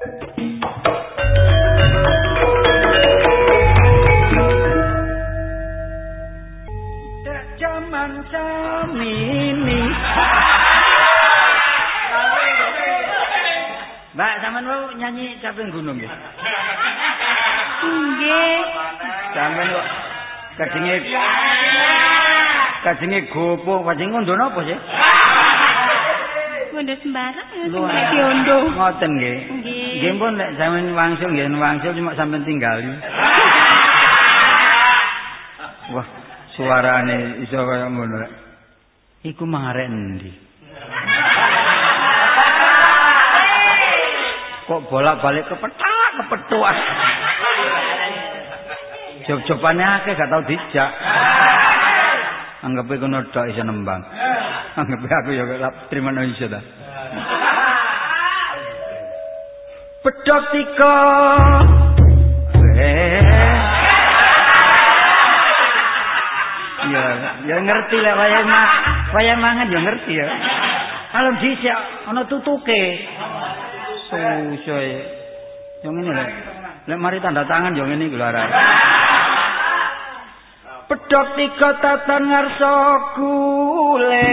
Mbak, sampean mau nyanyi caping gunung nggih? Nggih. Sampean kok kajenge kajenge gopo, kajenge ngondo napa sih? Ngondo sembarang ya sing diondo. Ngoten nggih. Nggih. Nggih pun nek sampean wangsul nggih wangsul cuma sampean tinggali. Wah, suarane iso kaya ngono rek. Iku mangarek endi? Kok bolak-balik kepetak, kepetuan. Job-jobane akeh gak tau dijak. Anggepe kono tok iso nembang. Anggepe aku ya kok terima iso ta. Pedhot tika. Ya, ya ngerti lah wayang ma, wayang mangan ya ngerti ya. Kalau dhisik ana tutuke. Ya. Yang ini lho. Lek mari tanda tangan yang ini lho arek. Pedhot tiga tatan ngarsa kule.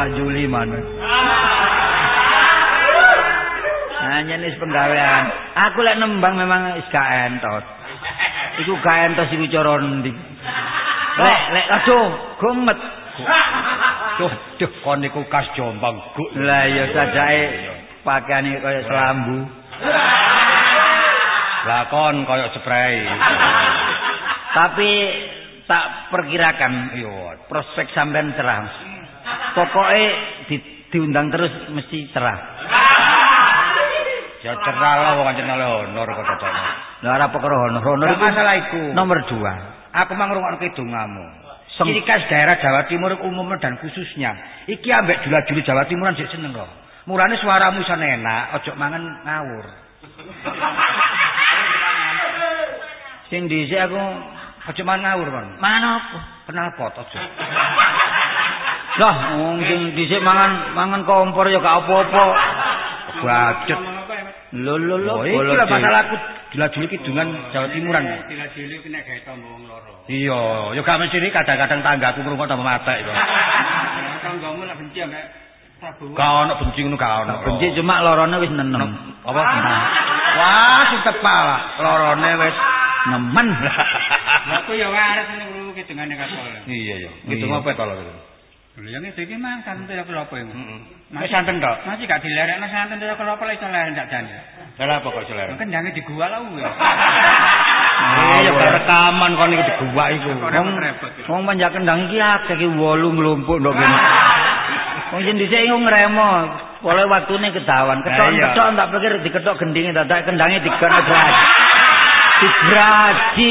Nang Juli mana? Hanya nih penggawean. Aku lek nembang memang is gak entot. Iku gak entos iku cara ndi. Lek lek aduh gumet. Duh, duh kon niku kas Jombang, Guk. Lah ya sajake pakaiane kaya selambu. Lah kon kaya spray. Tapi tak perkirakan yo prospek sampean cerah. Pokoke di, diundang terus mesti cerah. Ya cerah lah wong anjen oleh honor kok cocokno. Lah ora perkara honor. Honor iku masalah iku. nomor dua. Aku mang ngrungokno kidungamu. Seng- Ciri khas daerah Jawa Timur umumnya dan khususnya. Iki ambek jula-juli Jawa Timuran sik seneng kok. Mulane suaramu iso enak, ojo mangan ngawur. Sing dhisik aku Ojo mangan ngawur kon. mangan apa? Kenal pot ojo. Lah, wong sing dhisik mangan mangan kompor ya gak apa-apa. Bacot. Lho lho lho. Oh, iki lah masalahku jula-juli kidungan Jawa Timuran. Dila-dili kena gawe tombo wong loro. Iya, ya gak mesti iki kadang-kadang tanggaku ngrungok tambah matek iku. Tanggamu lak benci ambek Prabowo. Gak ono benci ngono gak ono. Benci cuma lorone wis nenem. Apa? Wah, sing tepat. Lorone wis Nemen. Lah aku ya ngene kuwi kidungane kapal. Iya. Gitu Iya. ngopo to lho. Lho yang itu iki mang santen ya kelopo iku. Heeh. Wis santen tok. Masih gak dilerekno santen ya kelopo lek iso lerek ndak jane. Salah apa kok selera? Kendange digua lah kuwi. Iya, kok rekaman kon iki digubak iku. Wong wong panjak kendang iki akeh iki 8 nglumpuk ndok kene. Wong sing dhisik iku ngremo, oleh waktune. Lah, iya. Ketok-ketok tak pikir diketok gendinge dadak kendange digono graji. Digraji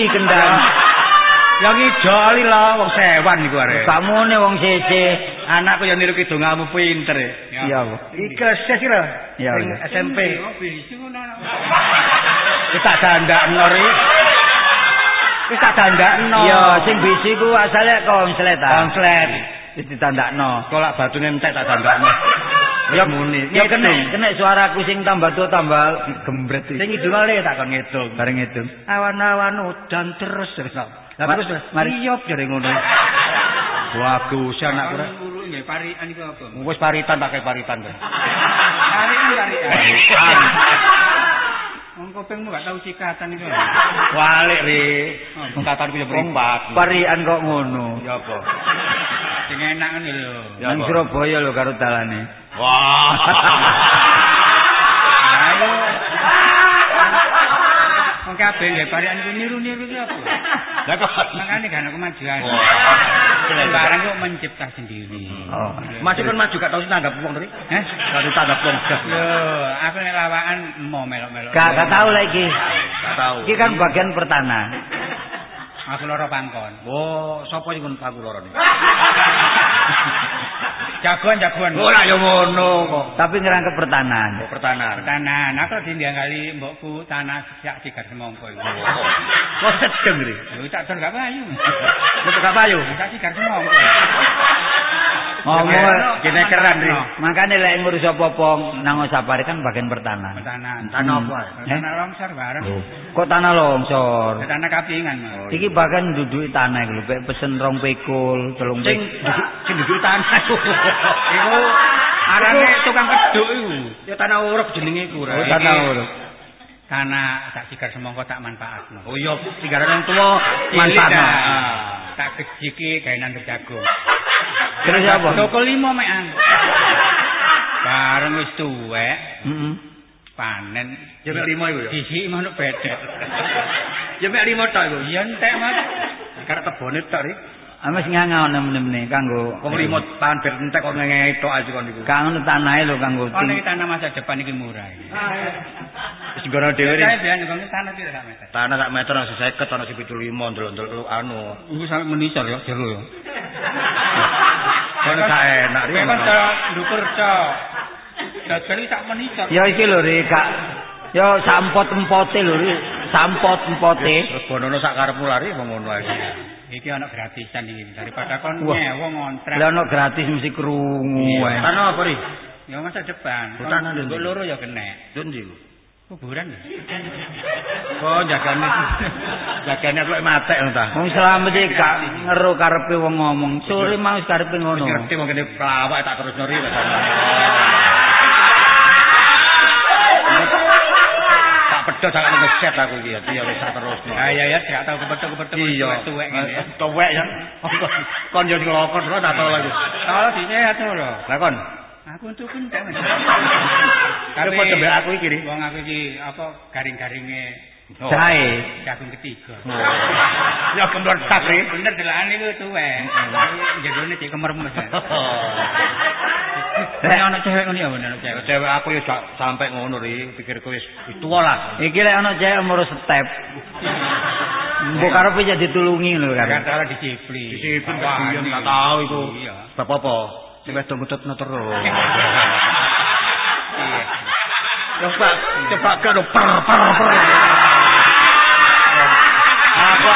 kendang. Yang ijoli lah wong sewan iku arek. Kamune wong sese. Anakku yang niru kidungamu pinter. e. Iya, Bu. Iki ses lho. Iya, Sing. SMP. Wis tak dandakno ri. Wis tak dandakno. Iya, sing bisi ku asale konslet ta. konslet. Wis ditandakno. Kolak batune entek tak dandakno. Ya muni. Ya kena, kena suaraku sing tambah tuwa tambah gembret iki. Sing idul le tak kon ngitung. bareng itu. Awan-awan udan terus terus. Lah terus mari. iyop jare ngono. Bagus nggih iku apa? Wis paritan pakai paritan. Parian parian. Paritan. Wong kopengmu gak tau sikatan iku. Walik ri. Pengkatanku ya mripat. Parian kok ngono. Ya apa? Sing enak ngene lho. Nang? Surabaya lho karo dalane. Wah. Ayo. Wong kabeh nggih parian iku niru-niru iki apa? Lah kok Makane kan aku kemajuan. Wah. Barang kok mencipta sendiri. Oh. Masih kan maju gak tau tanggap wong ri. Heh? Gak tau tanggap wong gas. Yo, aku nek lawakan mau melok-melok. Gak gak tahu lagi. Gak tau. Iki kan bagian pertana. Aku loro pangkon. Oh, sapa sing kon paku loro ni? Jagoan jagoan. Ora ya ngono kok. Tapi ngerangkep pertanan. Oh, pertahanan. Tanan, aku kali mbokku tanah siak sigar semongko iku. Kok sedeng ri. Lho tak gak payu. Wis gak payu. Tak sigar semongko. Ngomong Kene keran ri. Makane lek ngurus apa-apa nang Osapari kan bagian pertanan. Tanan. Tanah apa? Tanah longsor bareng. Kok tanah longsor? Tanah kapingan, Mas. Iki bahkan duduki tanah iku lho, pesen rong pikul, telung pikul. sing duduki tanah iku. Arane tukang keduk iku. Ya tanah urip jenenge iku Oh, tanah urip. Tanah tak sigar semongko tak manfaatno. Oh iya, sigaran yang tua Manfaatno. manfaatno. Tak kejiki gawe nandur jagung. Terus apa? Toko limo mekan. Bareng wis tuwek, Heeh. panen. Ya limo iku ya. Disi manuk bedek. Ya mek limo tok iku. Iya entek, Mas. Karek tebone tok ri. Ames nganga nemene kanggo Wong limo pan bir entek kok ngenge tok aja kon iku. Kang tanahe lho kanggo Ono iki tanah masa depan iki murah. iki. Wis ngono dhewe. Saya biyen kok tanah pira sak meter. Tanah sak meter nang 50 ana 75 ndelok-ndelok anu. Iku sampe menisor ya jero ya. Kon gak enak ri. Kan cara ndukur cok. Dadal sak menisor. Ya iki lho Ri, Kak. Ya sampot empote lho Ri. Sampot empote. Terus bonono sak karepmu lari wong ngono ae. Iki ana gratisan iki daripada kon nyewa ngontrak. Lah ono gratis mesti krungu wae. Tanah apa ri? Ya masa depan. Hutan Kon ndi? loro ya kena. Yo ndi? Kuburan. ya? Oh jagane jagane lek matek ngono ta. Wong selamat iki gak ngeru karepe wong ngomong. Sore mau karepe ngono. Ngerti kene pelawak tak terus nyori. Pedhot jangan ngeset aku iki ya. Iya wis terus. Ah ya ya gak tau kepethuk-kepethuk Iya. tuwek ngene. ya. Tuwek ya. Kon yo ngelokon terus tak tau lagi. Kalau disehat lho. Lah kon. Aku untuk kendang. Karo padha mbek aku iki ri. Wong aku iki apa garing-garinge Jae. jagung ketiga. Ya tas ri. Bener delane iku tuwek. Jagone cek kemermes. Nek ana cewek ngono ya bener cewek. Cewek aku ya gak sampai ngono ri. Pikirku wis tuwa lah. Iki lek ono cewek umur step. Mbok karepe jadi ditulungi lho Kan kan. salah disipli. Disipin Wah, kebiyen ini. gak tahu iku. Iya. Sebab apa? Sing wedok ngututno terus. Iya. Coba coba kan per per per. Apa?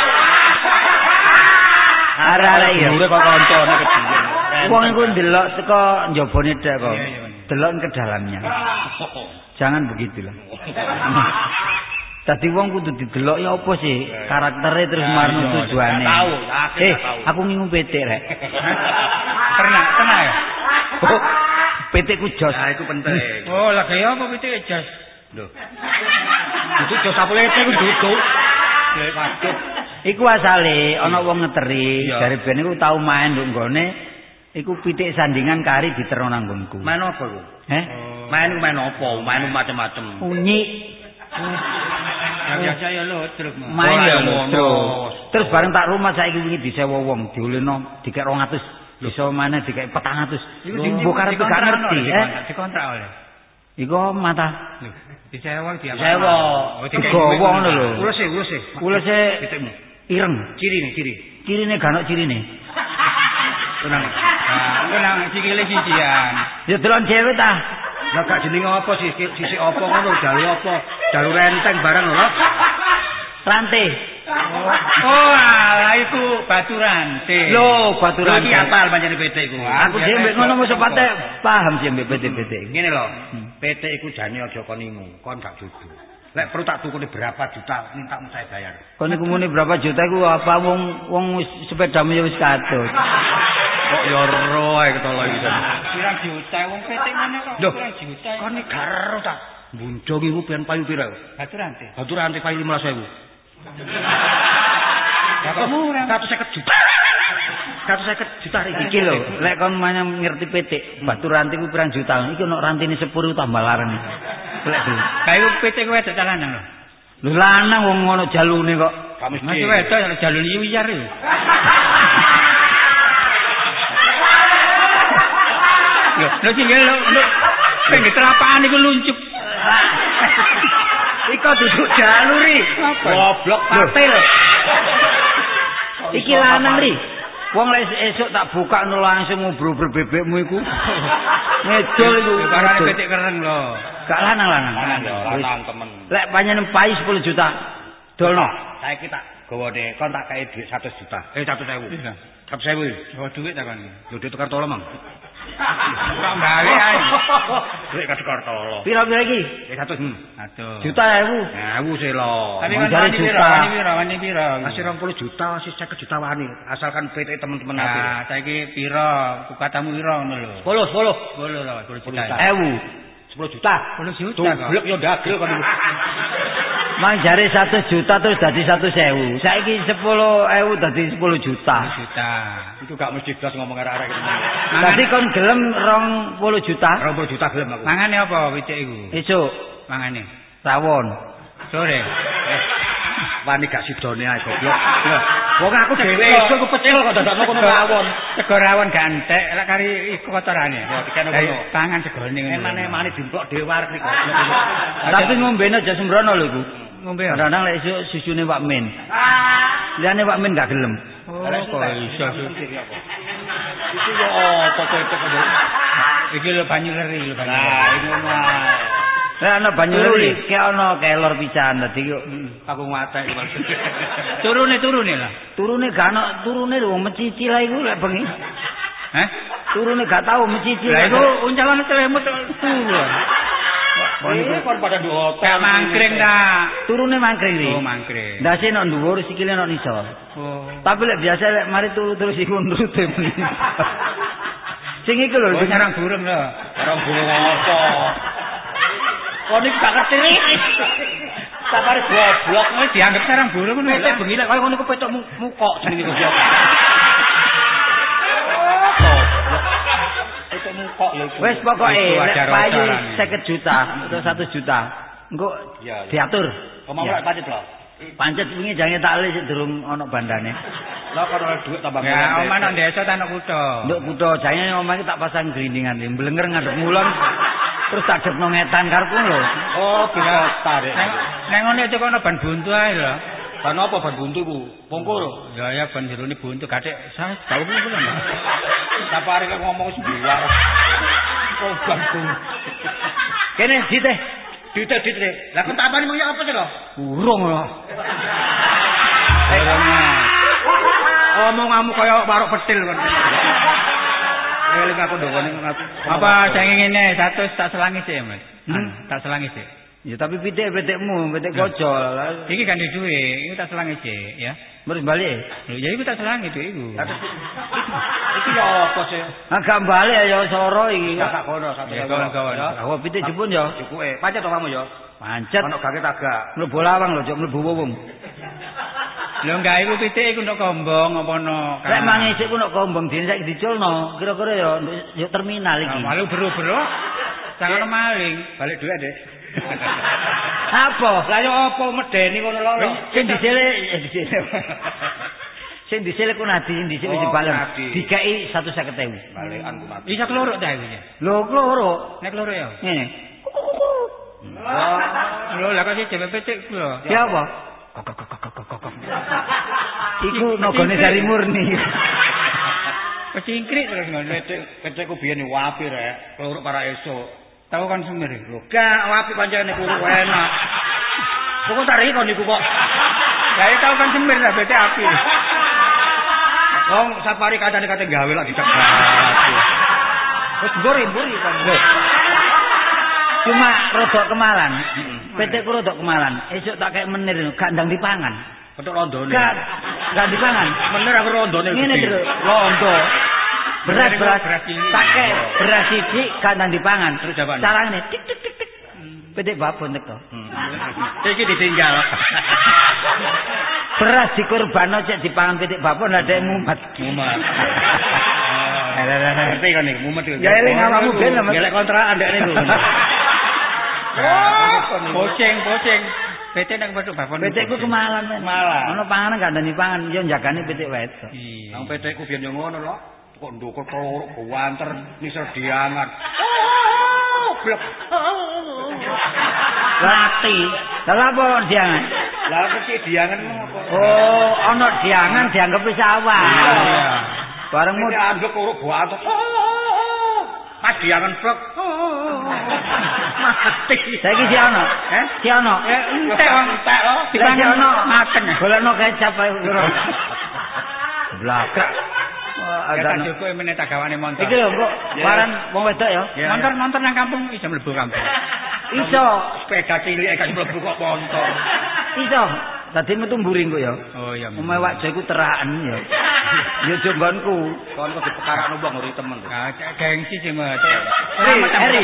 Arek-arek iya. Dure kok koncone kebiyen. Wong iku ndelok teko njabane tek kok. Delok ke dalamnya. Jangan begitu lah. Tadi wong kudu didelok ya apa sih karakternya terus marno tujuane. tahu, Eh, aku ngingu PT rek. Pernah, pernah ya? Oh, PT ku jos. Nah, itu penting. Oh, lagi apa itu jas? Lho. Itu jos sapulete ku duduk. Waduh. Iku asale ana wong ngeteri dari ben iku tau main nduk nggone iku pitik sandingan kari diterno nang nggonku. Main apa ku? Heh? Main ku main apa? Main macam-macam. Unyi Ya biasa ya lo, truk. main ya terus. Terus bareng tak rumah saiki wingi disewa wong diuleno dikek 200. Bisa mana dikek 400. Mbok karep gak ngerti, eh. Dikontrak oleh. Iku mata disewa di apa? Disewa. Oh, dikek ngono lho. Ulus e, ulus e. ulese Pitikmu. ireng. Ciri nih, ciri. Cirine gak ono cirine. Tenang. Nah, aku nang sikile sisian. Ya delon cewek ta. Lah gak jenenge apa sih? Sisi apa ngono? Dalu apa? Dalu renteng barang lho. Rantai. Oh, alah iku batu rantai. Lho, batu Lho iki apal pancene PT iku. Aku dhewe mbek ngono mesti paham sih mbek PT-PT. Ngene lho, PT iku jane aja kon ingu, kon gak judu. Lek perlu tak tukune berapa juta, minta saya bayar. Kon iku muni berapa juta iku apa wong wong wis sepedamu ya wis katut. Kok yo ro ae ketolo iki. Pirang juta wong PT ngene kok pirang juta. iki garo ta? Bunjong iku pian payu pira? batu rantai. Batu rantai payu 15.000. Berapa murah? 150 juta. 150 juta iki. Lho, lek kon mana ngerti PT, batu rantai ku pirang juta. Iki ono rantine 10 tambah larang. Kayu PT kowe ada lanang lho. Lho lanang wong ngono jalune kok. Mesti. Masih wedok ya jalur wiyar iki. Lho, lho sing lho, lho. Pengen telapaan iku luncuk. Iko duduk jaluri. Goblok Patil. Iki lanang ri. Wong lek esuk tak buka no langsung ngobrol bebekmu iku. Ngedol iku. Karane ngedol. PT keren lho. Gak lanang lanang. Lanang temen. Lek panjenengan payu 10 juta. Dolno. Saya kita gawa deh Kau tak kayak duit satu juta. Eh, iya. eh satu saya bu satu saya bu Yo duit tukar tolong, Mang. Ora bali ae. Duit tukar tolong. Piro-piro iki? Ya 100. Hmm. satu Juta ya 1000 selo. Tapi kan wani piro? Wani pira pira Masih 20 juta, masih 50 juta wani. Asalkan PT teman-teman nah, aku. saya saiki pira Kukatamu pira ngono lho. sepuluh sepuluh lah, 10 juta. 1000. 10 juta. 10 juta. Goblok yo dagel kon iku. Mang jare 100 juta terus dadi 100.000. Saiki 10.000 dadi 10 juta. juta. Itu gak mesti blas ngomong arek-arek iki. Dadi kon gelem 20 juta. 20 juta gelem aku. Mangane apa wicik iku? Esuk Mangane. rawon. Sore. Eh, Wani gak sidone ae goblok. Wong aku dhewe esuk ku pecel kok dadakno kono rawon. Sego rawon gak entek lek kari iku kotorane. Ya, dikene Lah, kono. Pangan segone ngono. Emane-emane dimplok dhewe arek iki. Tapi ngombene aja sembrono lho iku. ngombe. Kadang-kadang lek esuk susune Pak Min. Liyane Pak Min gak gelem. Oh, kok iso sih. Iki yo apa cocok. Iki lho banyu leri lho banyu. Nah, ini ngono Lek ana banyu Turun luri, nih. ki ana kelor pisan dadi yo Aku ngatek iki maksud. Turune turune lah. turune gak ana turune lho mecici lah iku lek bengi. Hah? Turune gak tau mecici. Lah iku uncalan celemut turu. Ini kon pada di hotel. Kayak mangkring ta. turune mangkring ri. Oh, mangkring. Ndase nek dhuwur sikile nek nisor. Oh. Tapi lek biasa lek mari turu terus iku nurute. Sing iku lho Oh, sarang burung lho. Orang burung apa? Kon iki gak ngerti. Sapare goblok. Oh, dianggap sarang burung ngono Pete lho. bengi lek koyo ngono ku petok mu- mukok jenenge goblok. Petok mukok lho iku. Wes pokoke Itu lek ada payu rocoran. 50 juta atau 1 juta. Engko diatur. Kemau Ya. lek pancet lho. Pancet wingi jange tak le sik durung ana bandane. Lah kon oleh duit tambah Ya, omah nang desa ta nang kutha. Nduk kutho jange omah iki tak pasang grindingan iki mblenger ngadep mulon. Terus tak depno ngetan karepku lho. Oh, bisa tarik. Neng ngene itu kono ban buntu ae lho. Ban apa ban buntu ku? Pungkur. Ya ya ban jerone buntu kadek saya tahu ku lho. Sapare kok ngomong sebuah. Oh, ban buntu. Kene diteh. Dite dite. Lah kok tapane mau ya apa sih lho? Urung lho. Omong kamu kaya warok petil kon. Eling aku ndokone aku. Apa saya ngene satu tak selangi sih, Mas. Hmm? Hmm? Tak selangi sih. Ya tapi pitik-pitikmu, pitik kocol. Lah, Iki kan duwe, iki tak selangi sih, ya. Terus balik. Lho, ya iku tak selangi tuh iku. Iki ya apa sih? Agak balik ya soro iki. Kakak kono satu. Ya, kawan-kawan. Awak pitik jepun ya. Cukuke. Pancet to kamu ya. Pancet. Ono gake tagak. Mlebu lawang lho, jok mlebu wong. Lho enggak iku pitik iku ndok kombong apa no? Lek mangi isik ku nek kombong dene saiki diculno, kira-kira ya yo terminal iki. Malu bro-bro. Jangan maling. Balik duit, Dek. Apa? Lah yo apa medeni ngono lho. Sing disile, eh, disile. Sing disile ku nadi, sing wis Oh, dibalen. nadi. Dikai 150.000. Balikan ku mati. Bisa keloro ta ya. Lho, kloro. Nek keloro ya. Ngene. Lho, lah kok sih jebe pitik ku lho. Ya apa? Iku nogone dari murni. Kecingkrik terus ngono. Petik petikku biyen yo apik rek. Keluruk para esuk. Tahu kan sumir iku. Lho, gak apik pancene keluruk enak. Pokok tak riko niku kok. Lah ya tahu kan sumir lah pitik api. Wong safari kacane kate gawe lah dicegat. Wis mburi-mburi kan. Cuma rodok kemalan. Petekku rodok kemalan. Esuk tak kayak menir gak ndang dipangan. Petuk rondone. Gak gak dipangan. Bener aku rondone. Ngene terus londo. Beras beras ini. pakai beras siji gak ndang dipangan. Terus jawaban? Carane tik tik tik tik. Petek babon teko. Hmm. Iki ditinggal. Beras dikurbano cek dipangan petik babon ada yang lah, lah. Ngerti kan mumet iki. Ya, eling awakmu ben, Mas. Gelek kontrakan ndek niku. Poceng, poceng. Pitik nang wedok babon. Petekku kemalan men. Kemalan. Ono panganan gak ndani pangan, yo jagane wedok. Iya. Nang petekku biyen yo ngono lho. Kok ndukur keluruk guanter nisor diangan. Blek. Lati. Lah apa diangan? Lah kecil diangan ngopo? Oh, ono diangan dianggap wis awal. Iya. Bareng Mu ambek keluruk guanter. Pas diangan blek. Mati. saiki si ono. Eh? Si ono. Ya entek wong entek lho. Dipangan Dipangan ono maten. Golekno kecap ae. Blakrak. Tak ada. cukup meneh tak gawane montor. Iki lho kok Ya. waran wong wedok ya. Ya. Montor-montor nang kampung iso mlebu kampung. Iso, Sepeda cilik gak mlebu kok motor. iso. Dadi metu mburi kok ya. Oh iya. Omahe wakjo iku teraken ya. Ya jonggonku. Kon kok dipekarakno wong nguri temen. Ah, cek gengsi sih, Mas. Heri, Heri,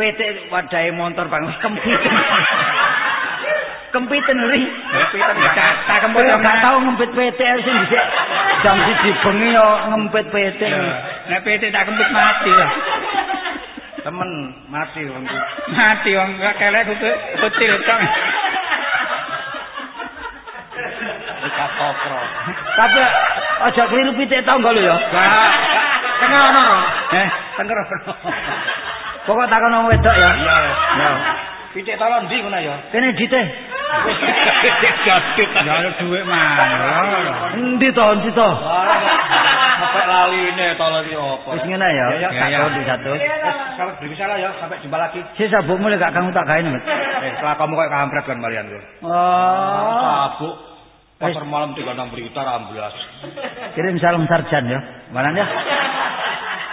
PT wadahe motor bang kempit. kempiten ri. Kempiten tak kempit yo gak tau ngempit PT sing dhisik jam siji bengi yo ngempit PT. Nek PT tak kempit mati lah. Temen mati wong Mati wong gak kelek kutil tok. Kapokro. Tapi aja kliru pitik tangga lho ya. Gak. Tengah ono. Eh, tengah. Pokok takon wong wedok ya. Iya. Ya. Pitik talon ndi ngono ya? Kene dite. Gadit. Ya ada dhuwit mah. Endi to, endi to? Sampai laline talon iki opo? Wis ngene ya. Ya, ya, di satu. Kalau beri salah ya, sampai jumpa lagi. Si sabukmu lek gak kamu tak gawe nih. Eh, setelah kamu kayak kampret kan kalian tuh. Oh. Sabuk. Pasar malam tiga enam berita rambulas. Kirim salam sarjan ya. Mana ya?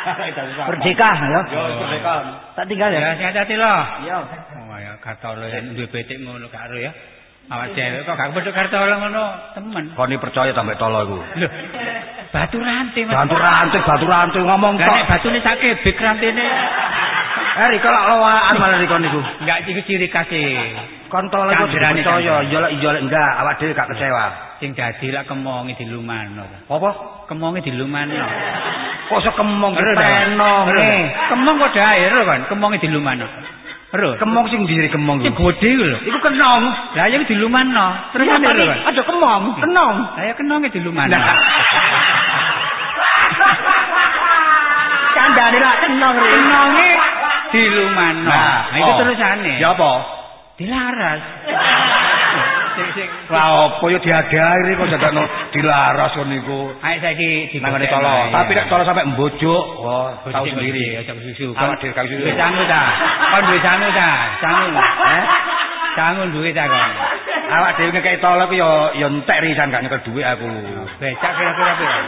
Merdeka ya. Yo, merdeka. Tak tinggal Ya ya. hati-hati loh. Iya. Oh ya kata lo yang duwe betik ngono gak ero ya. Awak cewek kok gak pedhok kartu ngono temen. Kau ini percaya sampai tolo iku. Lho. Batu rantai. Batu rantai, batu rantai ngomong tok. nek batune sak kebik rantene. Riko lak lawaan malah Riko niku. Enggak iki ciri kasih. Kon tolo iku Kanjerane, percaya, kanjerane. yo lek yo lek enggak, awak dhewe gak kecewa. Sing dadi lak kemongi dilumano. Apa? Kemongi dilumano. Kok iso kemong. Ero. eh. Kemong kok dae ero kan, kemongi dilumano. Ero. Kemong sing diri kemong Sing iku. bodhe iku lho. Iku kenong. Lah ya dilumano. Terus Terus ero kan. ada kemong, kenong. Lah ya kenonge dilumano. Candane lah kenong. Kenonge dilumano. Nah, Nah, itu oh. terusane. Ya apa? Dilaras. Sing sing Lah apa yo diadahi kok jadano dilaras kon niku. Ayo saiki di Nangane tolo. Tapi nek tolo sampai mbojok, wah, tahu sendiri. ya susu. Awak dhewe gak susu. Duwe sangu ta? Kon duwe sangu ta? Sangu. Eh? Sangu duwe ta kon? Awak dhewe ngekeki tolo ku yo yo entek risan gak nyekel dhuwit aku. Becak kira-kira piro?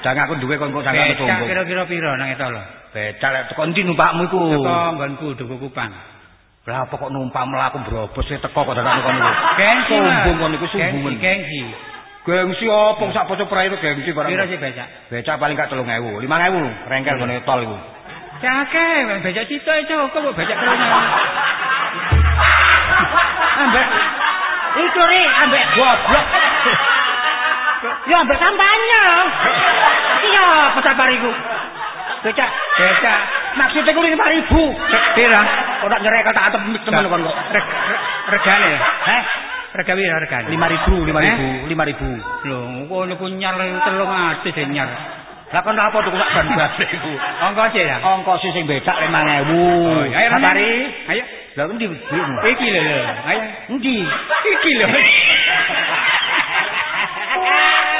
Jangan aku duwe kon kok sangat Becak sombong. kira-kira piro nang etolo? Becak lek teko ndi numpakmu iku? Teko nggonku duku kupang. Lah apa kok numpak mlaku brobos e teko kok dadak kon niku. Gengsi. Mas. Sombong kon niku Gengsi. Gengsi. Gengsi apa sak poso prairu gengsi barang. Piro sih becak? Becak paling gak 3000, 5000 rengkel ngene tol iku. Cake, becak cito itu kok becak krono. Ambek Iku ri ambek goblok. Ya ambek kampanye. Iya, pesapar iku. Becak. becak Maksudnya ku 5000. piro? Kok tak nyerekel tak atep temen kon kok. Reg- re- Regane. Heh, Rega piro regane? 5000, 5000, 5000. Lho, kok niku nyar telung ati sing nyar. Lah kon apa tuku sak ban balik iku? Ongko sih ya. Ongkos sing becak 5000. Oh, ayo Sapari. Ayo. Lah endi duitmu? Iki lho lho. Ayo. Endi? Iki lho. Ya apa, ya apa. Nek ngene malah eling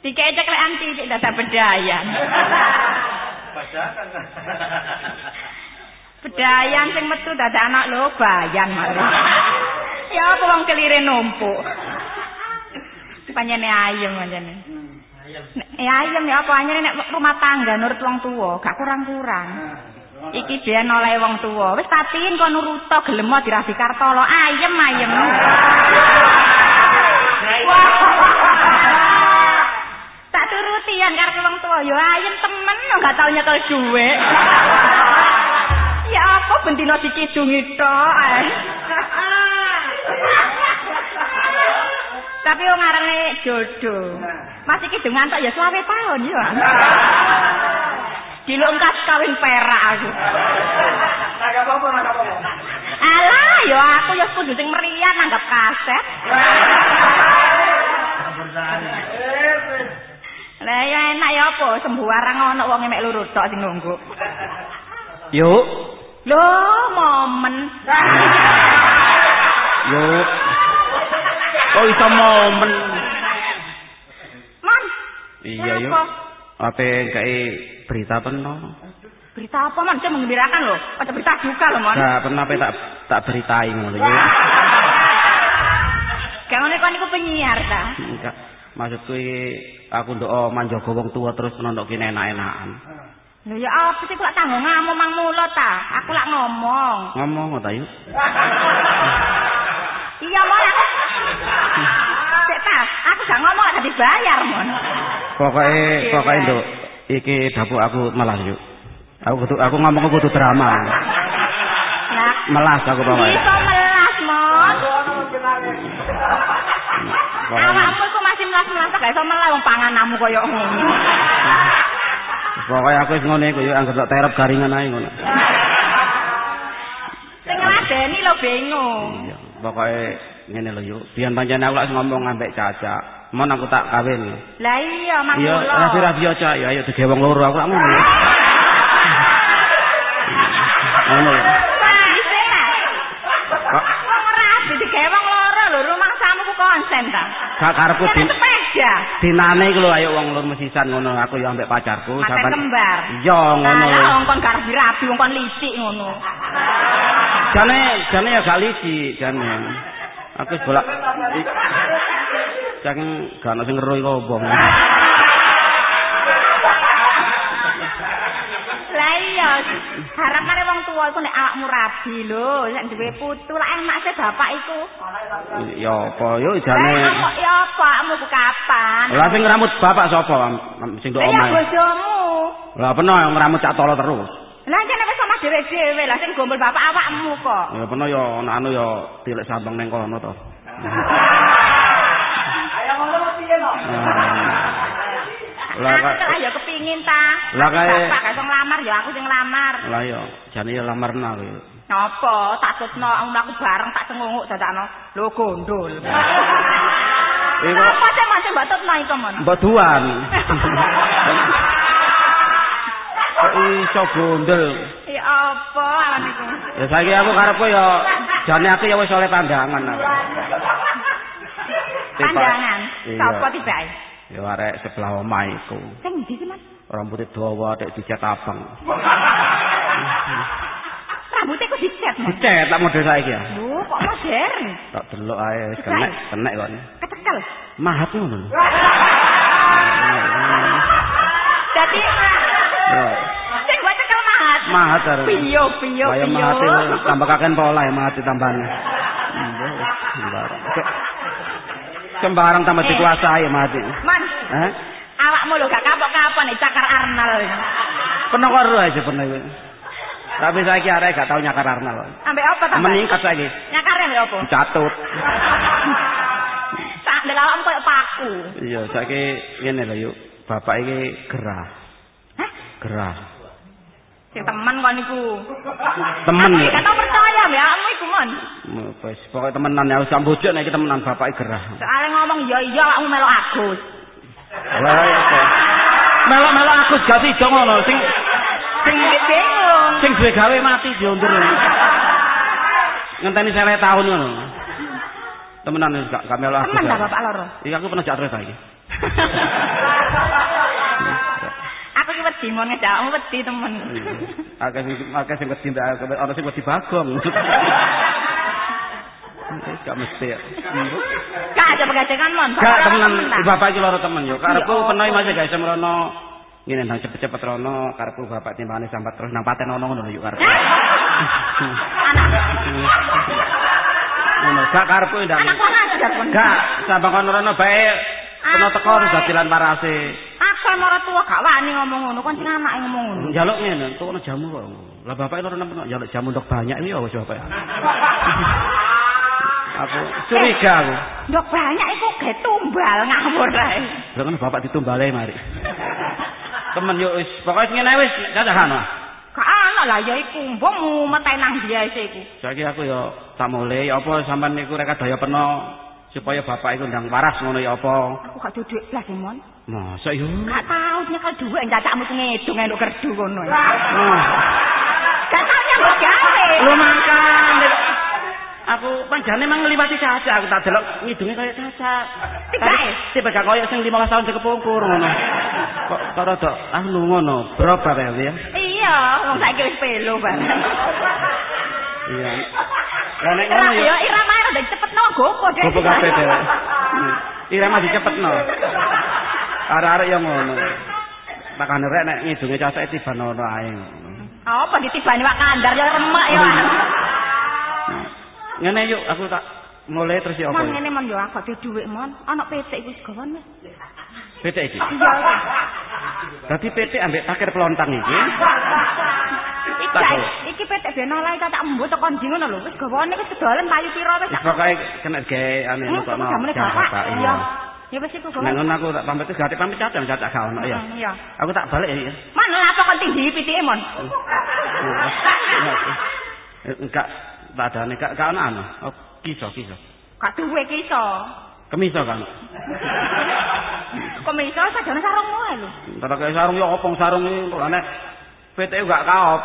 Dikek ceklekan titik dadak bedayan. Bedayan sing metu dadak anak lho bayan malah. Ya apa wong kelire numpuk. Panjene ayem panjene. Nek ya ayem ya apa anyene nek rumah tangga nurut wong tuwa, gak kurang-kurang. Iki biyen oleh wong tuwa. Wis patiin kon nuruta gelem dirabi kartolo. Ayem ayem. yang karep wong tuwa ya ayem temen enggak tau nyekel dhuwit. ya apa bendina dikidungi tok. ae. Tapi wong arane jodoh. Masih kidungan tok ya selawe tahun ya. Dilungkas kawin perak aku. Agak apa-apa, agak apa-apa. Alah, ya aku ya kudu sing meriah nanggap kaset. Lah ya enak ya apa sembuarang ana wong mek loro tok sing nunggu. Yuk, Lho, momen. yuk. Kok iso momen? Man. Iya, yuk. Apa? Kayak berita penuh? Berita apa man? Saya mengembirakan loh. Ada berita duka loh man. Gak pernah apa tak tak beritain ngono ngene kon iku penyiar ta. Enggak. Maksudku iki aku ndok manjaga wong tuwa terus nonton kene enak-enakan. Lho ya apa sih kok lak tanggung ngamu mang mulo ta? Aku lak ngomong. Ngomong ta yuk. Iya mon aku. Cek ta, aku gak ngomong lak dibayar mon. Pokoke pokoke nduk iki dapuk aku melas yuk. Aku kudu aku ngomong kudu drama. Lah, Melas aku pokoke. iso melas mon. Awakmu melas-melas gak iso melas wong pangananmu koyo ngono. Pokoke aku wis ngene iku yuk anggere terep garingan ae ngono. Sing ngladeni lho bingung. Iya, pokoke ngene lho yuk. Biyen pancen aku lak ngomong ambek Caca. Mon aku tak kawin. Lah iya mang Iya, rapi-rapi aja ya ayo dige wong loro aku lak ngono. Ngono. lho. Bisa lah. Kok Wong rapi digawe wong loro lho rumah samu ku konsen ta. Gak karepku din dinane iku lho ayo wong loro mesisan ngono aku ya ambek pacarku sampean. kembar. Iya ngono. Lho. wong kon gak rapi wong kon licik ngono. Jane jane ya gak lisi jane. Aku bolak saking gak ono sing ngeru iku obong. Harapane wong tuwa iku nek awakmu rabi lho, nek duwe putu lah enak bapak iku. Ya apa yo jane. ya apa awakmu ku kapan? Lah sing ngramut bapak sapa sing ndok Lah ya bojomu. Lah peno yang ngramut cak tolo terus. Lah jane wis sama dhewe-dhewe lah sing gombol bapak awakmu kok. Ya peno ya ana anu ya tilik sambang ning kono to. Ayo ngono piye no? Lah kak lah ya kepingin ta. Lah kae- bapak gak iso nglamar ya aku sing nglamar. lah ya jane ya lamarna aku. ya. Napa takutno aku bareng tak cengunguk dadakno lho gondol. Iku Apa sih masih mbak tutno iku mon? mbok duan. Kok iso gondel. Ya apa awan iku? Ya saiki aku karepku ya jane aku ya wis oleh pandangan aku. Pandangan. Sapa tibake? Ya arek sebelah omah iku. Sing ndi sih, Mas? Rambutnya dawa dek dicat abang. Rambutnya kok dicet, Mas. Dicet tak model saiki ya. Lho, kok modern? Tak delok ae kenek, kenek kok. Kecekel. Mahat ngono. Dadi sing buat cekel mahat. Mahat arek. Piyo, piyo, Kaya piyo. mahat itu tambah kaken pola ya mahat tambahane. Iya, wis sembarang. Tambah Eh. dikuasai mahat. itu. Man, Hah? awakmu lho gak kapok-kapok nek cakar Arnal. Pernah karo aja pernah itu. Tapi saiki arek gak tau nyakar Arnal. Ambek apa ta? Mbak? Meningkat saiki. Nyakare ambek apa? Catut. Tak ndelok awakmu koyo paku. Iya, saiki ngene lho yuk. Bapak iki gerah, Hah? gerah. Sing temen kon iku. Temen Aku ya. gak tau percaya mbek awakmu iku, Mon. Wes pokoke temenan ya usah mbujuk nek temenan bapak gerah. Soale ngomong iya iya awakmu melok Agus. Lah ya apa? Melok-melok aku gak sida ngono sing Sing bingung. sing duwe gawe mati diundur. Ngenteni saya tahun ngono. Temenan wis gak gak melok aku. Temen ta bapak loro? Iya aku pernah jatuh iki. Aku ki wedi temen. Akeh sing akeh sing wedi aku, ana sing wedi bagong. Gak mesti. ya. Gak ada pegajengan mon. Gak ta? bapak iki loro temen yo. Karepku Ya penoy Allah. masih gak iso merono. Ngene nang cepet-cepet rono, karepku bapak timbangane sambat terus nang paten ono ngono yuk karepku. Anak Ngono, gak karepku ndak. kon. Gak, kono rono bae kena teko terus dadilan parase. Aku mara tuwa gak wani ngomong ngono, kon sing anake ngomong ngono. Njaluk ngene, tuh ono jamu kok. Lah bapak loro nang njaluk jamu untuk banyak iki ya wis bapak. Aku curiga aku. Ndok banyak iku ge tumbal ngawur ae. Lah kan bapak ditumbale mari. Temen yo wis pokoke ngene wis cacahan lah. Gak ana lah ya iku, mbok mumet nang dia iku. Saiki aku yo tak mulai apa sampean niku rek daya peno supaya bapak iku ndang waras ngono ya apa. Aku gak duduk blas ya, Mon. Masa yo. Gak tau nyekel dhuwit cacakmu ku ngedung entuk kerdu ngono. Oh. Gak tau nyambut gawe. Lu makan. Aku panjane mang ngliwati caca, aku tak delok ngidunge kaya caca. Tibae. Tiba gak kaya sing 15 tahun dikepungkur ngono. Kok kok rada anu ngono, berobat ya ya. Iya, wong saiki wis pelo bareng. Iya. Lah nek ngono ya ya irama ora cepet no gopo deh. Gopo kabeh dhewe. Irama dicepetno. Arek-arek yang ngono. Takane rek nek ngidunge cacake tiban ono ae ngono. Apa ditibani wak kandar ya remek ya. Ngene yuk aku tak mulai terus ya apa? Mon ngene mon yo aku ada dhuwit mon. Ana petik iku segawan wis. PT iki. Iya. Dadi PT ambek takir pelontang iki. Iki Tak iki petik ben oleh tak embut tekan ndi ngono lho. Wis gawane wis kedolen payu pira wis. Wis pokoke kena gawe ane Hmm, bapak. bapak, Iya. Ya wis iku Nek gawane. ngono aku tak pamit gak pamit cacah cacah gak ono ya. Hmm, Iya. Aku tak balik ya. Mana lah kok tinggi pitike mon. Enggak tak ada nih, gak gak ono anu. Oh, kiso kiso. Gak duwe ki iso. Kemiso kan. Kok iso sajane sarungmu lho. Entar kayak sarung ya opong sarung ini nek PT gak kaop.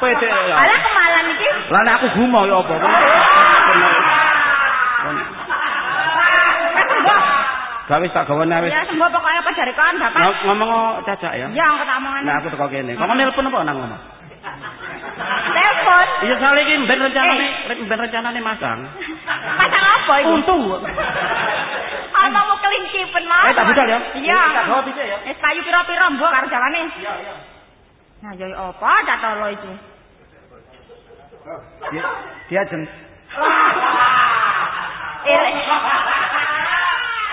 PT ya. Alah kemalan iki. Lah aku gumo ya apa? Gawis tak gawane wis. Ya sembo pokoke apa dari kon Bapak. Ng- Ngomong cacak ya. Ya aku tak omongane. Nah aku teko kene. Kamu nelpon apa nang ngomong? Telepon. Iya soalnya iki ben rencanane ben rencanane masang. Pasang apa iki? Untung. Ana mau kelincipen mau. Eh tak budal ya. Iya. Tak gawa dhisik ya. Wis payu pira-pira mbok karo jawane. Iya, iya. Nah, yo apa catolo iki? Dia dia jen.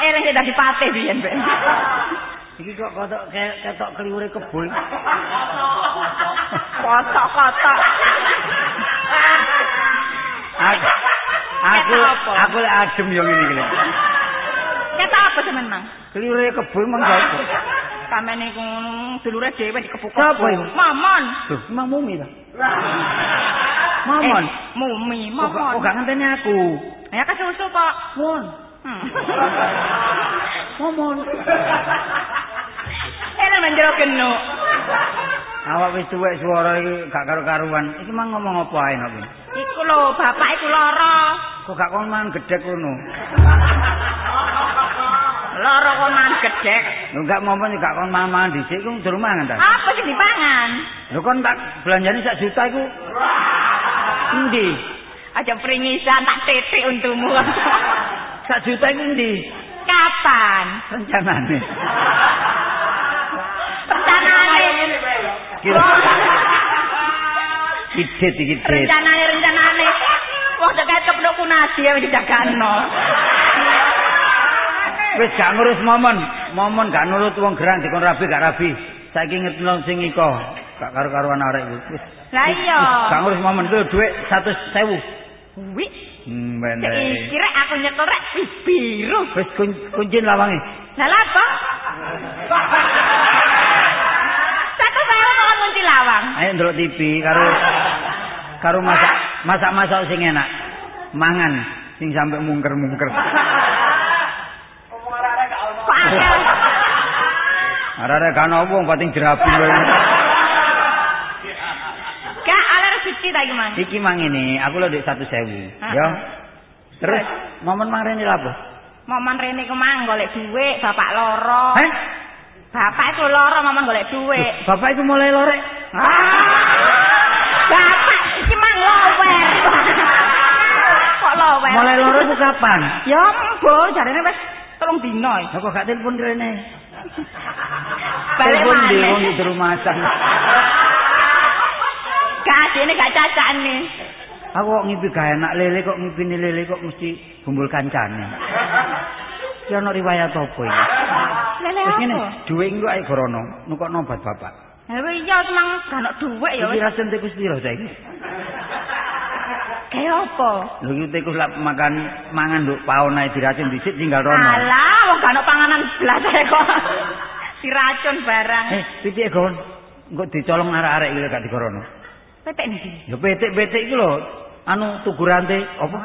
Elek sing dadi patih biyen, Mbak. Iki kok kotok ketok keliwure kebul. Kotok-kotok. Aku aku apa? aku lek adem yo ngene iki. Ketok apa temen, Mang? Keliwure kebul mong sapa? Sampeyan iku dulure dhewe dikepuk. Sapa iku? Mamon. Emang mumi ta? Mamon. Eh, mumi, Kok gak- mamon. kok gak ngenteni aku? Ya kesusu kok. Mon. Hmm. Enak menjero genuk. Awak wis tuwek swara iki gak karo-karuan. Iki mang ngomong apa ae iki? Iku lho, bapak iku lara. Kok gak kon mangan gedhek ngono? Lara kok mangan gedhek. Lho gak ngomong gak kon mangan dhisik iku durung mangan ta? Apa sing dipangan? Lho kon tak belanjani sak juta iku endi? Aja pringisan tak titik untumu. Sak juta iku endi? Kapan? Rencanane. Kira Idit iki dit. Rencanane rencanane. Wong dekat keplok kunasi ya dijagano. Wis gak ngurus momon. Momon gak nurut wong gerang dikon rabi gak rabi. Saiki ngetno sing iko. Gak karo-karuan arek iku. Wis. Lah iya. Wis, Gak ngurus momon itu dhuwit 100.000. Wi, Hmm, bener. iki rek aku nyekel rek wis biru. Wis kun kuncin lawange. Lah lha apa? Satu saya kok ngunci lawang. Ayo ndelok TV karo karo masak masak-masak sing enak. Mangan sing sampe mungker-mungker. Arek-arek kan opo pating jerabi wae. Gak ala rezeki ta iki, Mas. Iki mang ini, aku lho 100.000. Heeh. Ya. Terus momen mangrene lha apa? Momen rene ku mang golek dhuwit, bapak loro. Heh? Bapak iku loro momen golek dhuwit. Bapak iku mulai lorek. Bapak iki mang lower. Kok lower? Mulai loro iku kapan? Ya mbo, jarene wis telung dino. Lah kok gak telepon rene? Telepon di wong di rumah masak. Gak adene gak cacane. Aku kok ngipi gak enak lele kok ngipini lele kok mesti bumbul kancane. Ki ana riwayat apa iki? Lele Wis ngene, apa? dhuwit iku ae gorono, nukokno obat bapak. Ya wis iya mang gak ono dhuwit ya Iki wis. rasen tikus piro saiki? Kayak apa? Lho iki tikus lak makan mangan nduk paon ae diracun dhisik tinggal rono. Alah, wong gak ono panganan blas ae kok. Diracun barang. Eh, pitike gon. Engko dicolong arek-arek iki lho gak digorono. Petek ndi? Ya petik-petik iki lho, anu tugu rantai apa?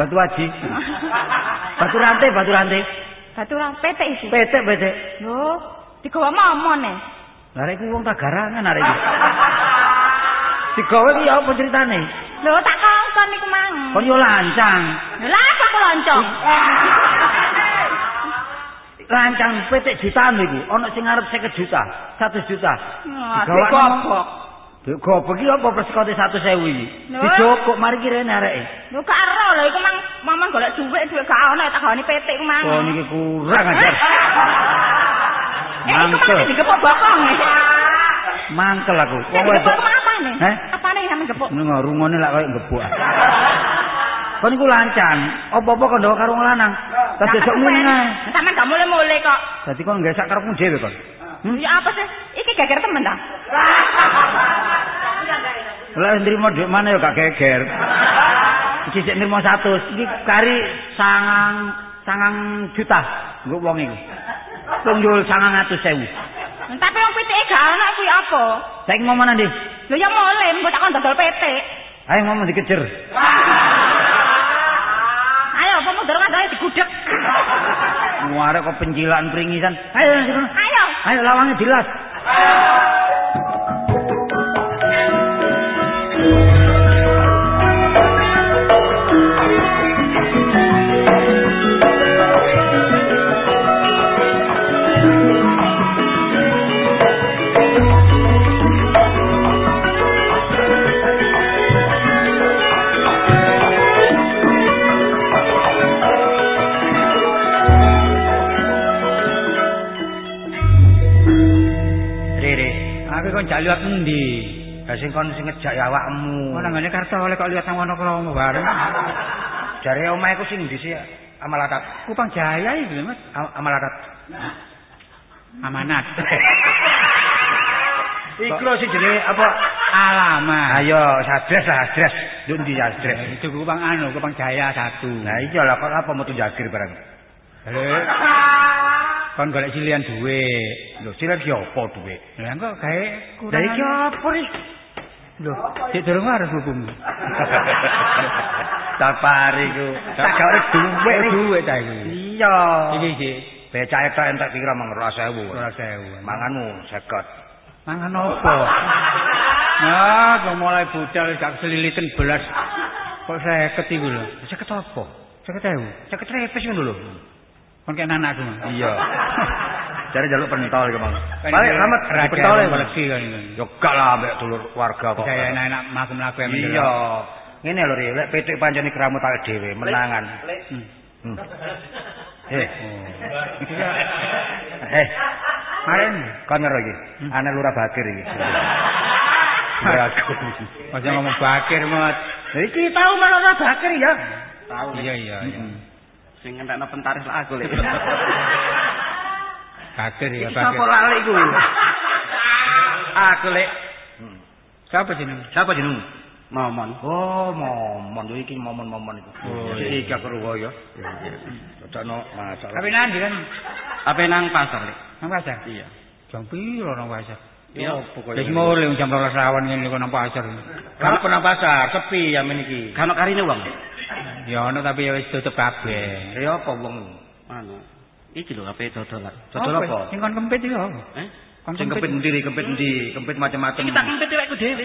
Batu aji. Batu rantai, batu rantai. Batu ra petek iki. Petik, petik. Lho, digawa momon e. Lah arek iki wong tak garangan arek iki. Digawe iki apa ceritane? Lho, tak kongkon iku mang. Kon yo lancang. Lah apa aku loncong? Lancang petik jutaan iku. Ana sing ngarep 50 juta, 100 juta. Digawa. Duit gobek iki apa persekote 100.000 iki? Dijokok mari kirene areke. Lho gak ero lho iku mang momen golek dhuwit dhuwit gak ono tak gawani petik ku mang. Oh niki kurang ajar. Mangkel. mang digepok bokong. Mangkel aku. Wong wedok apa nih? Heh? Apa nih yang gepok? Ngono rungone lak koyo gebuk. Kon iku lancan, apa-apa kon ndok karo wong lanang. Terus besok ngene. Sampeyan gak mulai-mulai kok. Dadi kon ngesak karepmu dhewe kon. Hmm? Ya apa sih? Iki geger temen ta? Lah nrimo dhuwit mana ya gak geger. Iki sik nrimo 100. Iki kari sangang sangang juta nggo wong iku. Tunggul 900.000. Tapi wong pitike gak ono kuwi apa? Saiki mau mana, Ndi? Lho ya mulai mbok takon dodol petik. Ayo ngomong dikejer. Ayo apa mundur ngadae digudeg. Muarek kok pencilan pringisan. Ayo. Ayo. Ayo lawange dilas. Rere, Jaluat endi? lah sing kon sing ngejak ya awakmu. Ono ngene kartu oleh kok lihat nang ono kromo bareng. Jare omahe ku sing ndi sih? Amalatat. Kupang Jaya iki Mas. Am- Amalatat. Amanat. Iku lho sing jenenge apa? Alamat. Ayo, sadres lah, sadres. Nduk ndi sadres? Itu Kupang anu, Kupang Jaya satu. Nah iya lah kok apa metu jagir barang. Lho. Kon golek silian duit. Lho, sira ki apa dhuwit? Lah kok gawe kurang. Lah iki apa ri? Lho, cek durung harus hukum. Sapari ku. Tak gawe dhuwit ri. duit ta iki. Iya. Iki iki Becake tok entek kira mang 20.000. 20.000. Manganmu 50. Mangan apa? Nah, kok mulai budal gak selilitan belas. Kok saya iku lho. 50 apa? 50.000. 50 repes ngono lho. Kon kena anakku. Iya. Jare jaluk pentol iki. Kan Balik raja pentol. koleksi kan iki. Yo gak lah ambek dulur warga kok. Saya enak-enak mlaku-mlaku ya. Iya. Ngene lho, lek petik pancene keramut awake dhewe, menangan. Hmm. Hmm. Eh, eh, Karen. kon ngero iki. Hmm. Ana lurah bakir iki. Ya aku. Aja ngomong bakir, Mot. Iki tau malah bakir ya. Tahu Iya, iya, iya. Sing ngentekno pentaris lah aku lek. Bakir ya, bakir. sapa lali ku? Aku lek. Siapa jeneng? Siapa jenengmu? Momon. Oh, momon. Lho iki momon-momon iku. Oh, iki aku ruwo ya. Dadakno masalah. Tapi nanti kan Apa nang pasar lek? nang pasar. Iya. Jam piro nang pasar? Ya Wis mulai jam 12 awan ngene kok nang pasar. Kamu pernah pasar, sepi ya men iki. Kan karine wong. Ya ono tapi ya wis tutup kabeh. Ya apa wong? Anu. Iki lho ape dodolan. Dodol apa? Sing kon kempit iki apa? Eh? Kon Sing kempit endi, kempit endi, kempit macam-macam. Iki tak kempit dhewekku dhewe.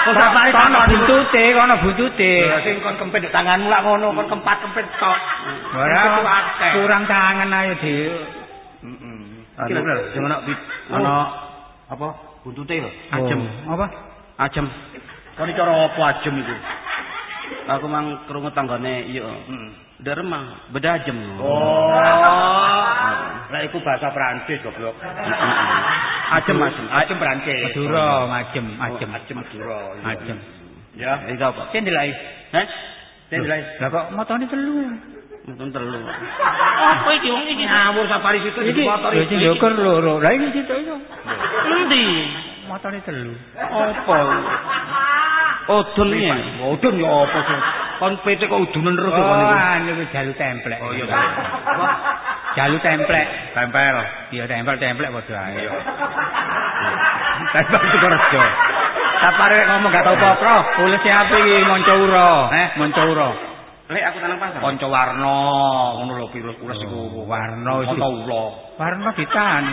Kok bapake kono kono buntute, kono buntute. Sing kon kempit tanganmu lak ngono, kon kempat kempit tok. Kurang tangan ayo dhewe. Heeh. Iki sing ana ana apa? Buntute lho. Ajem. Oh, Apa? Ajem. Kon cara apa ajem iku? Aku mang krungu tanggane iya. Heeh. Derma, bedajem. Oh. Lah iku bahasa Prancis goblok. Ajem ajem. Ajem Prancis. Madura, majem, majem. Oh, Ajem Madura. iya. Majem. Ya. Iki apa? Sing dilai. Heh? Sing dilai. Lah kok motone telu. Nonton telu. Apa iki wong iki ngawur safari situ di motor lho sing njoker loro. Lah iki situ iku. Endi? Motone telu. Apa? Odon ya. Udun ya apa sih? Kon pete kok udunan terus kok Oh, niku. anu jalu templek. Oh iya. Jalu templek. Tempel. Iya tempel templek padha ae. Tempel itu kerja. Sapare ngomong gak tau apa-apa. Pulis siapa iki monco ura? Eh? monco ura. Lek aku tanang pasar. Kanca warna ngono lho pirus ules iku warna Kanca itu. ula. Warna ditan.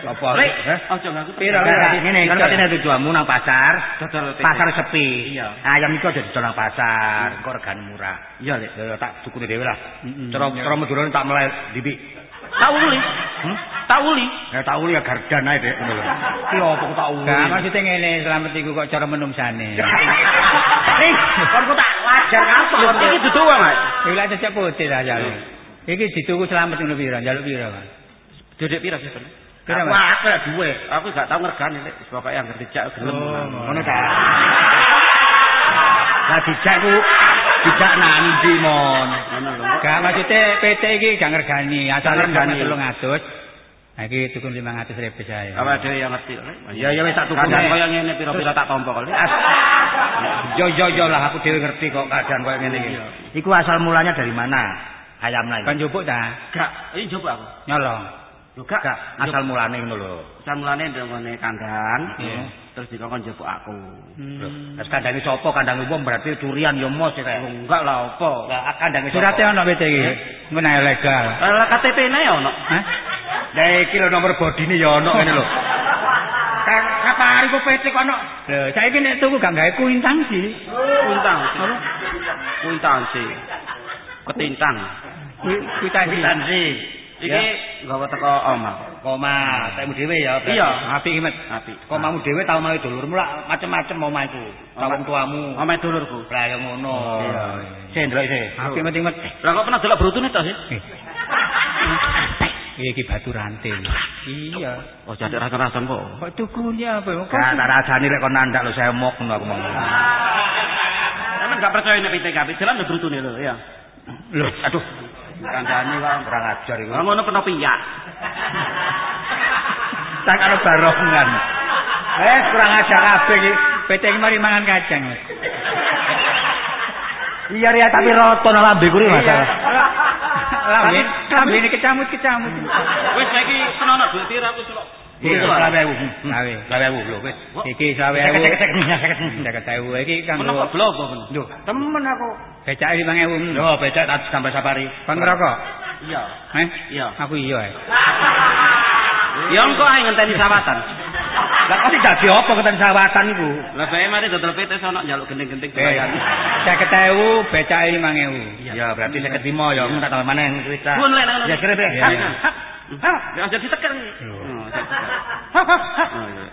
Apa? Lek, ojo ngaku. Pira lek ngene kan katene tujuanmu nang pasar. Pasar sepi. Iya. Ayam iku aja didol nang pasar, kok regane murah. Iya, Lek. Ya tak tukune dhewe lah. Mm-mm. Cara cara Madura tak meleh dipik. Tak uli. Hmm? tak uli. Ya tak uli ya gardan ae, Dek, ngono lho. Ki opo tak uli? Gak maksudnya ngene selamat iku kok cara menungsane. Eh, kon kok tak wajar kapan? Iki dudu wae, Mas. Iki lak cecek putih ta jale. Iki dituku selamat ngono pira? Njaluk pira, Mas? Dedek pira sih? Aku akeh duwe. Aku gak tau ngergani nek pokoke yang dijak gelem. Oh, Ngono ta. Lah dijak ku dijak nang ndi mon? Ngono lho. Gak maksudnya PT iki gak ngergani, asale Gak ngergani. ngergani 300. Nah iki tuku 500 ribu saya. Apa dhewe yang ngerti. Ya ya wis tak tuku. Kadang kaya ngene pira-pira tak tampa kok. Yo yo yo lah aku dhewe ngerti kok keadaan koyo ngene iki. Iku asal mulanya dari mana? Ayam lain. Kan jupuk ta? Gak, iki coba aku. Nyolong. Lho gak, Gak, asal mulane ngono lho. samulane ndongone kandang. Iya. Terus dikon njupuk aku. Terus kandange sapa? Kandange wong berarti curian yo mos Oh, rek. enggak lah apa. Lah kandange Surate ono PT iki. Ngono ae legal. Lah KTP-ne ya ono. Hah? Lah iki lho nomor bodine yo ono ngene lho. Kan kapari kok PT kok ono. Lho, saiki nek tuku gak gawe kuintansi. Kuintang. Kuintang sih. Ketintang. Kuitansi. Iki nggawa teko omah. Koma, tekmu dhewe ya. Iya. Apik iki. Apik. Komamu dhewe tau mawe dulurmu lah macem-macem omah iku. Tawon tuamu. Omah dulurku. Lah ya ngono. Iya. Sik ndelok sik. Apik Mat, Mat. Lah kok pernah delok brutune to sih? Iki batu ranting. Iya. Oh, jadi rasa-rasa kok. Kok tukune apa? Kok tak rasani lek kon nandak lho saya mok ngono aku mau. Sampeyan gak percaya nek PTKP, jalan lho brutune lho, ya. Lho, Aduh, Kandhane kok. kurang ajar iku. Lah ngono kena piyak. tak karo barongan. Eh, kurang ajar kabeh iki. Iki mari mangan kacang. Iya ya tapi roto nang lambe kuri masalah. Lambe, lambe ini kecamut-kecamut. Wis saiki senono duit pira aku celok. Iki Iki lawe ewu. Lho wis. Iki. Iki Menapa men? Temen aku. becak lima ewu. Lho, becak tak sampai safari. Kon ngerokok? Iya. Eh? Iya. Aku iya ae. Ya engko ae ngenteni sawatan. Lah kok dadi apa keten sawatan iku? Lah bae mari dodol PT sono njaluk gending-gending Eh, pelayan. Seket ewu, becak lima ewu. Ya berarti 55 ya, tak mana yang cerita. Pun lek nang. Ya kira iya. Ya aja ditekan.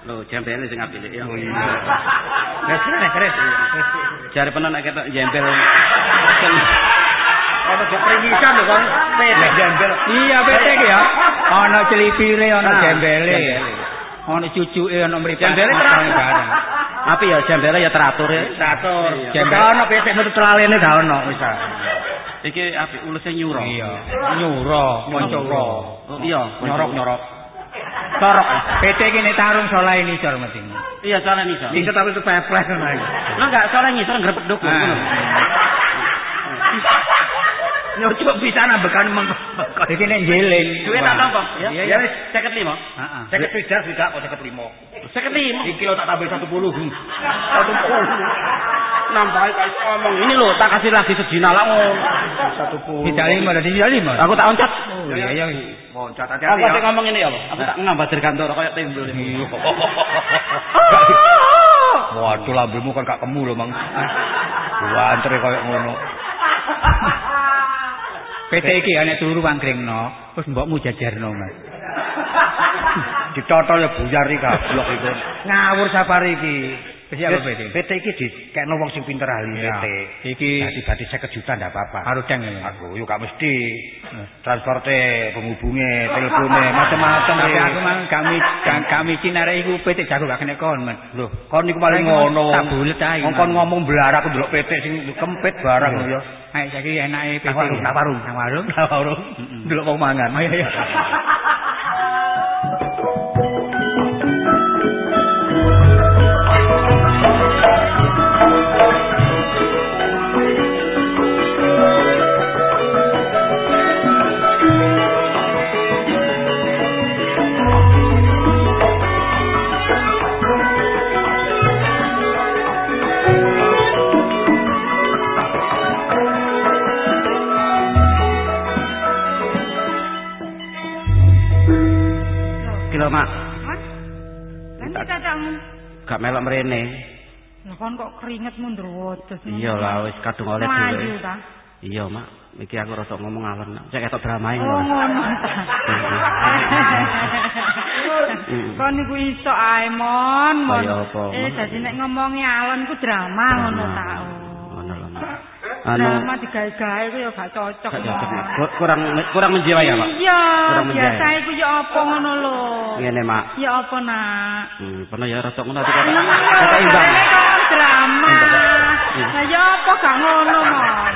Lho. Jembele sing apik ya. Oh iya. Wes kira kira. Jare penan nek ketok jembel. Ono kepringisan lho kon. Pede jembel. Iya, PT iki ya. Ana celipire, Nah, jembele. Ana cucuke, ana mripat. Jembele barang. Apa ya jembele ya teratur ya. Teratur. Jembel ono piye nutut telalene gak ono wis. iki apik ulese nyuro iya nyuro nyuro oh, iya nyorok nyorok Torok, PT kene tarung soleh ini sor mesti. Iya soleh ini sor. Bisa tapi supaya flash lagi. Lo nggak soleh ini sor ngerepet dok. Ah. Nyocok bisa nambekan bekan mengkok. Di sini jeling. Dua tak tangkok. Iya iya. Seket lima. Seket tiga juga kok 55. 55. Seket lima. Tak tabel satu puluh. Nambahi kayak ngomong ini loh, tak kasih lagi sejina lah. Satu puluh. Tidak lima, dari tidak lima. Aku tak oncat. Oh iya iya. Loncat Aku hati-hati kasih ya. ngomong ini ya loh. Aku tak ngambah dari kantor kayak timbul ini. Waduh lambemu kan gak kemu lho, Mang. Wanter koyo ngono. PT iki nek turu wangkringno, terus mbokmu jajarno, Mas. Ditotol ya buyar iki goblok iku. Ngawur safari iki. Wis apa PT? PT iki dikekno wong sing pinter ahli Iya. PT. Iki Dadi badi 50 juta ndak apa-apa. karo deng ini. Aku yo gak mesti transporte, penghubunge, telepone, macam-macam. Tapi aku mang kami kami cinare iku PT jago gak kena kon. Loh, kon niku paling ngono. tak bulet ae, Wong kon ngomong belarak aku ndelok PT sing kempit barang lho ya. Ayo saiki enake PT. Nang warung, nang warung. Nang. Ndelok wong mangan. Oh iya Kilo mak, Mas. Lan kita tamu. gak melok mrene. Lah kon kok keringet mundur wodes. Iya lah wis kadung oleh dhewe. ta. Iya, Mak. Iki aku rada ngomong awan. Cek ketok dramae Oh, ngono. ngono ta. Kon niku iso ae mon, mon. Mon? Eh, dadi nek ngomongi alon iku drama ngono ta. Anu Drama digawe-gawe ku ya gak cocok. gak cocok. Kur- kurang kurang menjiwai ya, Pak. Iya, biasa iku ya apa ngono lho. Ngene, Mak. Ya apa nak? Hmm, pernah ya rada ngono tapi kok kok imbang. drama. Lah ya apa gak ngono, Mon?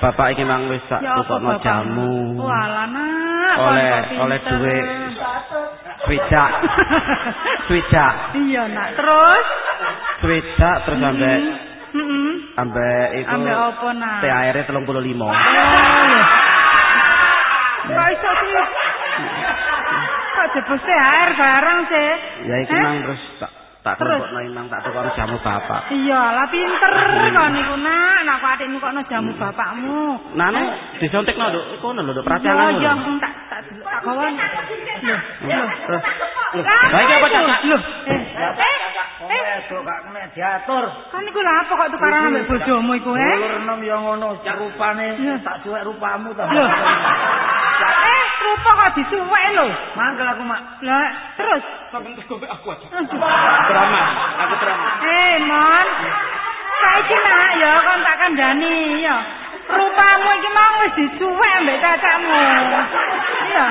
Bapak iki mang wis tak Ya tukokno jamu. Walah nak, Oleh- oleh duit. Swidak. Swidak. Iya nak, terus? Swidak terus sampe iku Ambek apa nak? THR-e 35. Oh, Kok iso sih? Kok jebus THR barang sih? Ya iku Eh? mang terus tak tak Terus? kelompokno mang tak tukokno jamu bapak. Iya, lah pinter kok niku nak, nak kok atikmu kok no jamu bapakmu. Nanu disontekno lho, kono lho Iya, prajangan iya, lho. tak tak tak kawan. Loh, Loh, loh. Lah, Lah iki apa iku? cacak? Loh, eh, eh, eh, Wedok gak kena diatur. kan niku lha apa kok tukaran ambek bojomu iku, eh? Ulur enom ya ngono, rupane Iya. tak cuek rupamu ta. Eh, rupa kok disuwek lho. Mangkel aku mak. Lah, terus Sampun teko aku aja. Drama, aku drama. Eh, Mon. Saiki nak ya kon tak kandhani ya. Rupamu iki mau wis disuwek ambek cacakmu. Iya.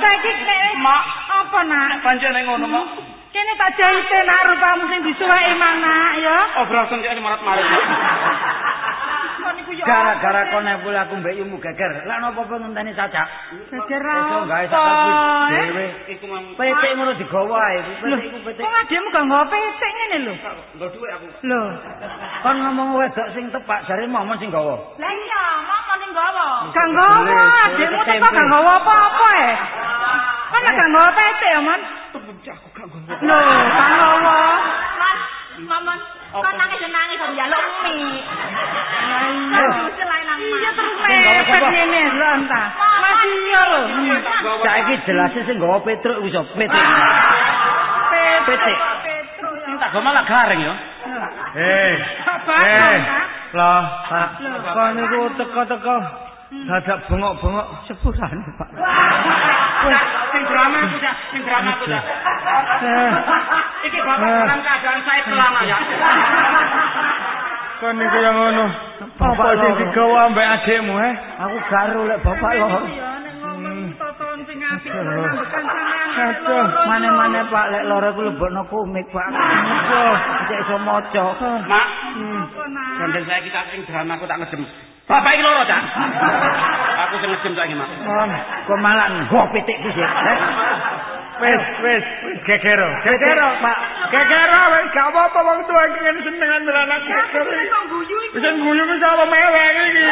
Saiki nek Mak. apa nak? Pancene ngono, Mak. Kene tak jahite nak rupamu sing disuweki mang nak ya. Obrasan kene marat-marit. Kon ya. Gara-gara kone pula aku mbek yumu geger. Lah napa apa ngenteni cacak? geger Ojo gawe kuwi eh? dhewe. Iku mang Petik ngono digawa ae. Loh, Petik iku petik. kok ademu gak nggawa petik ngene lho. nggo dhuwit aku. Lho. Kon ngomong wedok sing tepak jare momon sing gawa. Lah iya, mau ning gawa. Gak nggawa, ademu teko gak nggawa apa-apa eh. Kan gak nggawa petik ya, Mon. Lho, gak nggawa. Momon, kok nangis nangis kok njaluk mie. Iya. Iya terus Sing gawa mepet sapa? ngene lho entah. Masih iya lho. Saiki jelas sing gawa Petruk petik. Petik. Sing tak go malah garing yo. Eh. Apa? Eh. Lah, Pak, kon niku teko-teko dadak bengok-bengok sepurane, Pak. Wes, sing drama aku ya, sing drama aku ya. Eh, Iki bapak dalam keadaan saya pelana ya. Kon niku yang ngono. Bapak Apa sing digawa ambek adikmu, eh? aku garu lek bapak lho. Iya nek ngomong toton sing apik Aduh. Aduh. Mane-mane Pak lek loro ku lebokno komik, Pak. Muga cek iso maca. Mak, nak? gandeng saya kita sing drama aku tak ngejem. Bapak iki loro, Cak. Aku sing ngejem saiki, Mak. Kok malah nggo pitik ku sih. Wis, wis, wis gegero. Gegero, Pak. Gegero wis gak apa-apa wong tuwa iki ngene seneng guyu iki? Wis guyu wis apa mewek iki.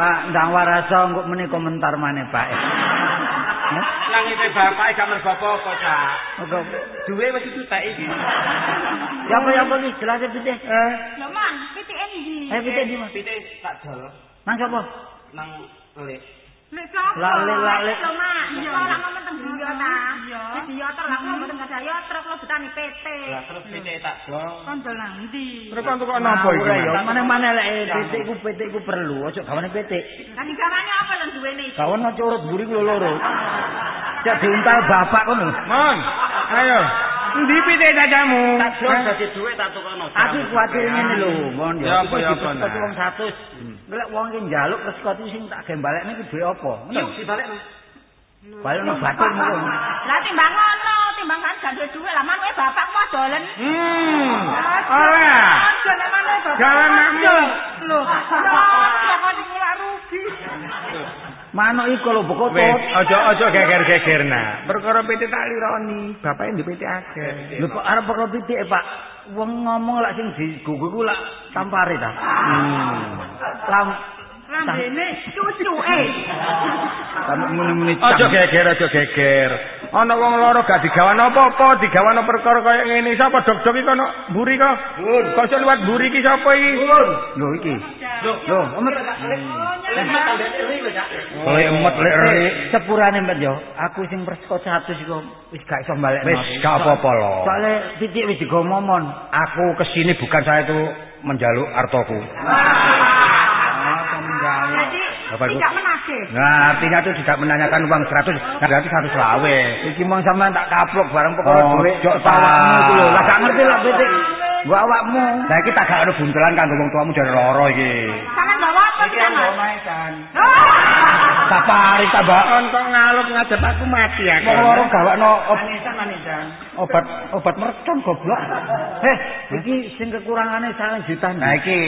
Pak, ndang warasa engko meni komentar maneh, Pak. Nang iki bapak gak mergo apa-apa, Cak. Engko Duwe wis ditek iki. ya apa ya apa iki jelas pitik. Eh, Lho, Man, pitik endi? Eh pitik di Mas. Pitik tak jol Nang sapa? nang lek. Lek sapa? Lale lale. Lho, Mak, Iya. ora ngomong teng griya ta. Iya. Wis diyotor lah kok mboten gak yotor kok betani PT. Lah terus pitik tak jol. Kon dol nang ndi? terus kon kok napa iki? Ya, Mas? mane-mane lek pitik ku pitik ku perlu, aja gawane pitik. Kan gawane apa lan duwene? Gawane curut mburi ku loro. Cek diuntal bapak kono. Mon, ayo. Ndi pitik cacamu? Tak Eh? dadi duwe tak tukono. Aku kuwatir ngene lho, mon Ya ya. apa, ya apa, Kok wong 100. Lek wong ki njaluk resiko iki sing tak gembalekne ki duwe apa? Yuk dibalekno. Balekno batur ngono. Lah timbang ngono, timbang kan gak duwe dhuwit lah man wae bapakmu dolen. Hmm. Ora. Aja nek maneh bapak. Jalan. Lho, ya kok mulak rugi. Manuk iku lho bokot. Wis, aja aja geger-geger nah. Perkara pitik tak lironi, bapake ndek pitik akeh. Lho kok arep perlu pitik Pak. Wong ngomong lak sing digugu ku lak tampare ta. Hmm. Lam Lambene Cucuke. Kamu muni-muni Aja geger, aja geger. Ana wong loro gak digawan apa-apa, digawan perkara kaya ngene. Sapa dok-dok iki kono mburi kok? Kok iso liwat mburi iki sapa iki? Lho iki. Lho, emet. Oleh emet lek rene. Sepurane mbet yo, aku sing persko 100 iku wis gak iso balekno. Wis gak apa-apa lho. Soale titik wis digo momon. Aku kesini bukan saya itu menjaluk artoku. Apa itu? Tidak menagih. Nah, artinya itu tidak menanyakan uang 100, nah berarti 100 lawe. Iki mong sampean tak kaplok bareng perkara Oh, dhuwit jok ta. iku lho. Lah gak ngerti lho pitik. Gua awakmu. Lah iki tak gak ono buntelan kanggo wong tuamu jare loro iki. Sampeyan bawa apa Iki yang omahe kan. Sapari tambah Kon kok ngaluk ngadep aku mati aku. wong loro gawakno ob- Manisan manisan. obat obat mercon goblok. Eh, iki sing kekurangane saling juta. Nah iki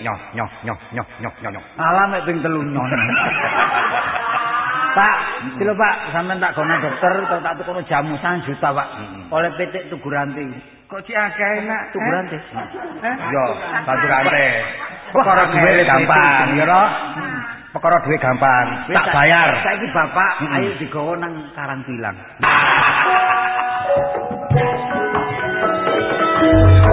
nyoh nyoh nyoh nyoh nyoh nyoh. nyoh. Alah mek ping telu nyon. Pak, kilo Pak, sampean tak gono dokter atau tak tukono jamu 1 juta, Pak. Oleh pitik tugu ranting. Kok sih agak enak? Tuku rantai. Eh? Yo, satu rantai. Pekara duit gampang, yo. Pekara duit gampang. Tak bayar. Saiki bapak, ayo digawa nang Karangbilang.